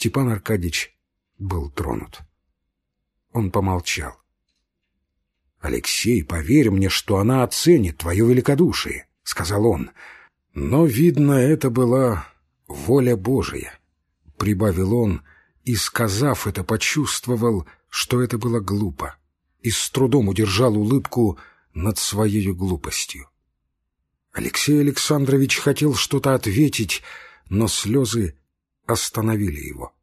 Степан Аркадьевич был тронут. Он помолчал. «Алексей, поверь мне, что она оценит твое великодушие», — сказал он. «Но, видно, это была воля Божия», — прибавил он, и, сказав это, почувствовал, что это было глупо, и с трудом удержал улыбку над своей глупостью. Алексей Александрович хотел что-то ответить, но слезы остановили его.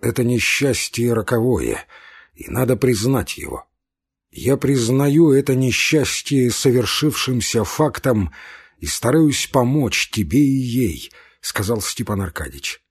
Это несчастье роковое, и надо признать его. Я признаю это несчастье совершившимся фактом и стараюсь помочь тебе и ей, — сказал Степан Аркадьич.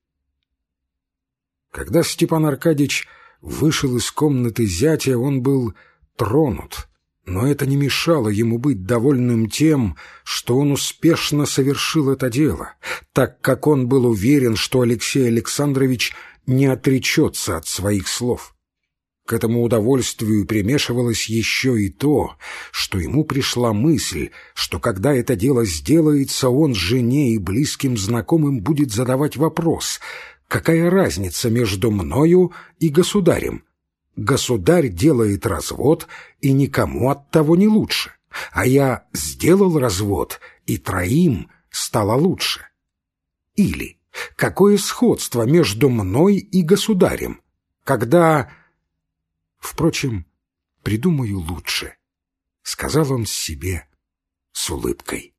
Когда Степан Аркадьич вышел из комнаты зятя, он был тронут, но это не мешало ему быть довольным тем, что он успешно совершил это дело, так как он был уверен, что Алексей Александрович не отречется от своих слов. К этому удовольствию примешивалось еще и то, что ему пришла мысль, что когда это дело сделается, он жене и близким знакомым будет задавать вопрос — Какая разница между мною и государем? Государь делает развод, и никому от того не лучше. А я сделал развод, и троим стало лучше. Или какое сходство между мной и государем, когда... Впрочем, придумаю лучше, — сказал он себе с улыбкой.